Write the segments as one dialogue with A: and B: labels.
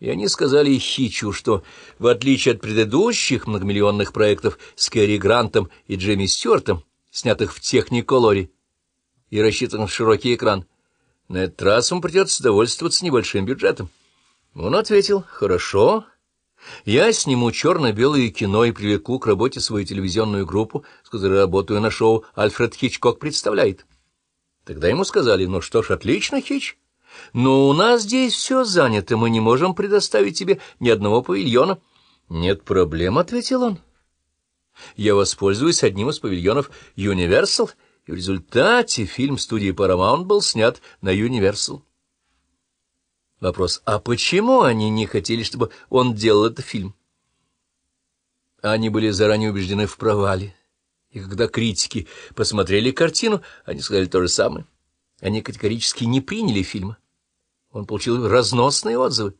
A: И они сказали Хичу, что, в отличие от предыдущих многомиллионных проектов с Кэрри Грантом и Джейми Стюартом, снятых в техниколоре и рассчитанных в широкий экран, на этот раз ему придется довольствоваться небольшим бюджетом. Он ответил, «Хорошо, я сниму черно-белое кино и привлеку к работе свою телевизионную группу, с которой работаю на шоу «Альфред Хичкок представляет». Тогда ему сказали, ну что ж, отлично, Хич, но у нас здесь все занято, мы не можем предоставить тебе ни одного павильона. Нет проблем, — ответил он. Я воспользуюсь одним из павильонов Universal, и в результате фильм студии Paramount был снят на Universal. Вопрос, а почему они не хотели, чтобы он делал этот фильм? Они были заранее убеждены в провале. И когда критики посмотрели картину, они сказали то же самое. Они категорически не приняли фильма. Он получил разносные отзывы.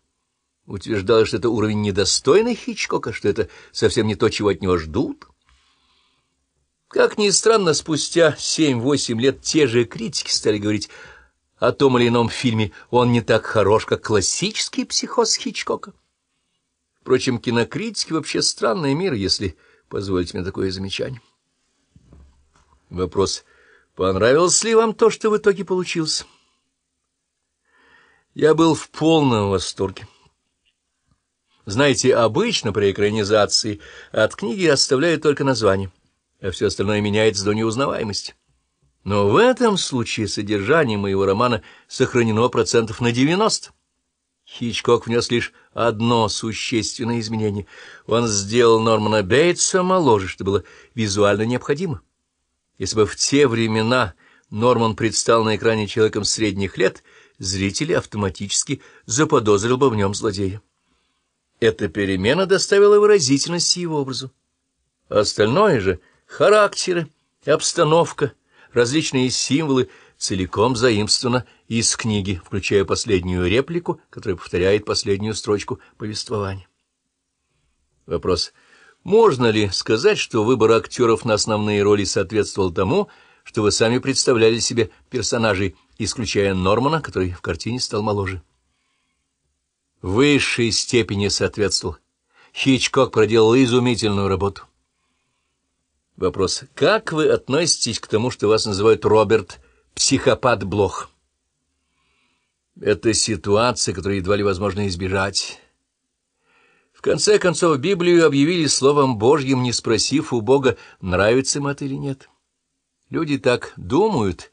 A: Утверждал, что это уровень недостойный Хичкока, что это совсем не то, чего от него ждут. Как ни странно, спустя семь-восемь лет те же критики стали говорить о том или ином фильме «Он не так хорош, как классический психоз Хичкока». Впрочем, кинокритики вообще странный мир, если позволите мне такое замечание. Вопрос, понравилось ли вам то, что в итоге получилось? Я был в полном восторге. Знаете, обычно при экранизации от книги оставляют только название, а все остальное меняется до неузнаваемости. Но в этом случае содержание моего романа сохранено процентов на 90. Хичкок внес лишь одно существенное изменение. Он сделал Нормана Бейтса моложе, что было визуально необходимо. Если бы в те времена Норман предстал на экране человеком средних лет — зритель автоматически заподозрил бы в нем злодея. Эта перемена доставила выразительность его образу. Остальное же — характеры, обстановка, различные символы — целиком заимствовано из книги, включая последнюю реплику, которая повторяет последнюю строчку повествования. Вопрос. Можно ли сказать, что выбор актеров на основные роли соответствовал тому, что вы сами представляли себе персонажей исключая Нормана, который в картине стал моложе. В высшей степени соответствовал. Хичкок проделал изумительную работу. Вопрос. Как вы относитесь к тому, что вас называют Роберт психопат Блох? Это ситуация, которую едва ли возможно избежать. В конце концов, Библию объявили Словом Божьим, не спросив у Бога, нравится им это или нет. Люди так думают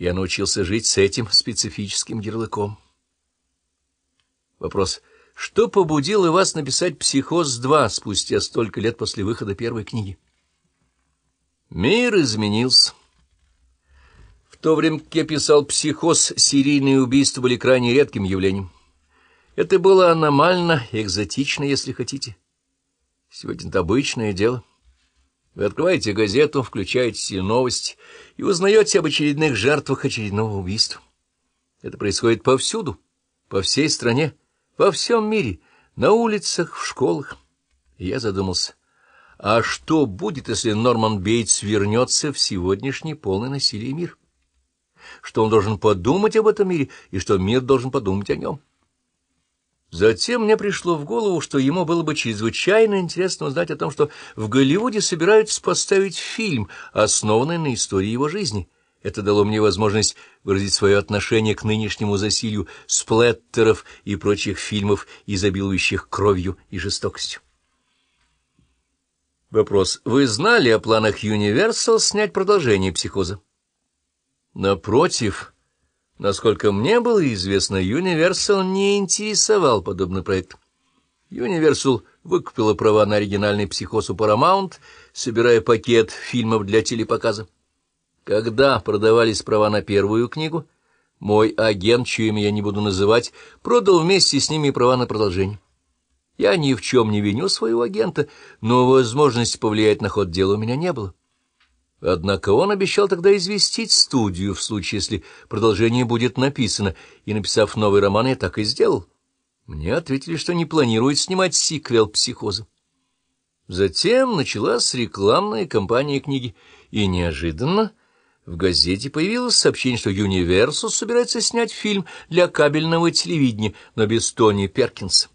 A: я научился жить с этим специфическим ярлыком. Вопрос. Что побудило вас написать «Психоз-2» спустя столько лет после выхода первой книги? Мир изменился. В то время, как я писал «Психоз», серийные убийства были крайне редким явлением. Это было аномально, экзотично, если хотите. Сегодня это обычное дело. Вы открываете газету, включаете новости и узнаете об очередных жертвах очередного убийства. Это происходит повсюду, по всей стране, во всем мире, на улицах, в школах. И я задумался, а что будет, если Норман Бейтс вернется в сегодняшний полный насилие мир? Что он должен подумать об этом мире, и что мир должен подумать о нем? Затем мне пришло в голову, что ему было бы чрезвычайно интересно узнать о том, что в Голливуде собираются поставить фильм, основанный на истории его жизни. Это дало мне возможность выразить свое отношение к нынешнему засилию сплеттеров и прочих фильмов, изобилующих кровью и жестокостью. Вопрос. Вы знали о планах Universal снять продолжение «Психоза»? Напротив... Насколько мне было известно, Universal не интересовал подобный проект. Universal выкупила права на оригинальный психоз у Paramount, собирая пакет фильмов для телепоказа. Когда продавались права на первую книгу, мой агент, чье имя я не буду называть, продал вместе с ними права на продолжение. Я ни в чем не виню своего агента, но возможности повлиять на ход дела у меня не было. Однако он обещал тогда известить студию в случае, если продолжение будет написано, и, написав новый роман, я так и сделал. Мне ответили, что не планируют снимать сиквел «Психоза». Затем началась рекламная кампания книги, и неожиданно в газете появилось сообщение, что Universal собирается снять фильм для кабельного телевидения, но без Тони Перкинса.